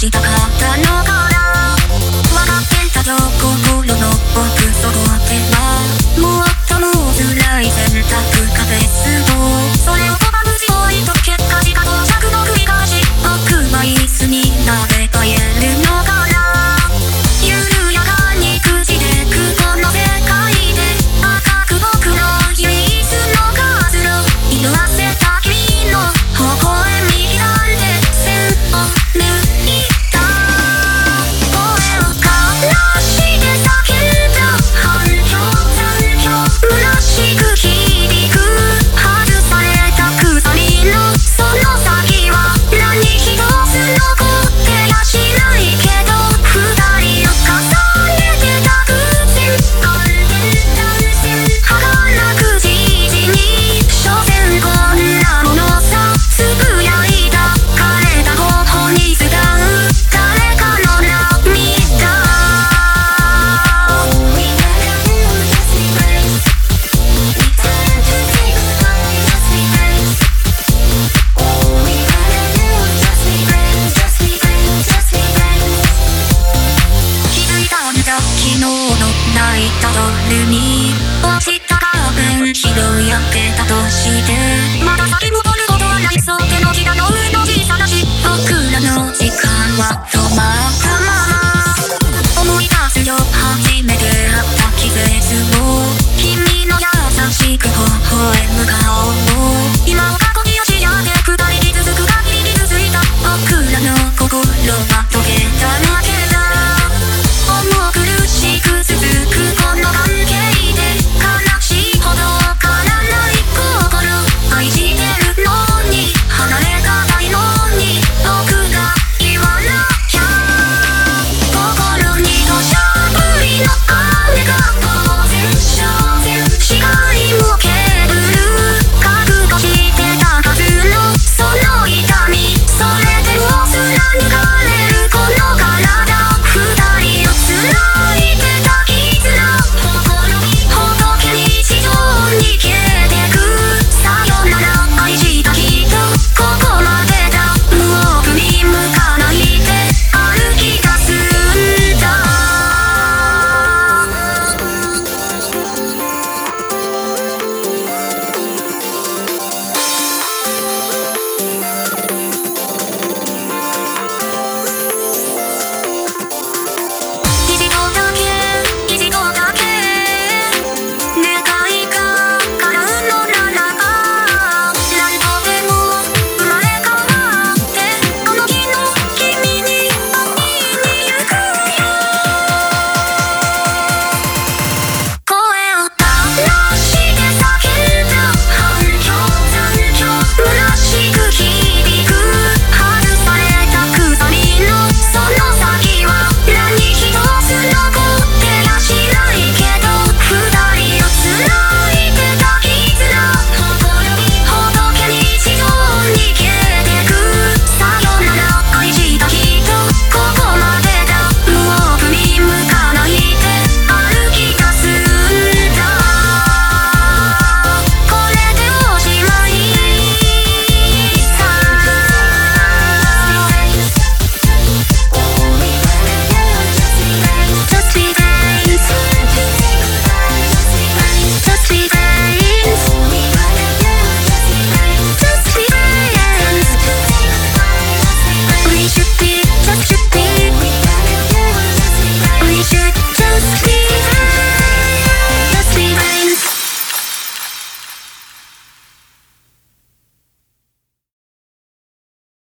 したか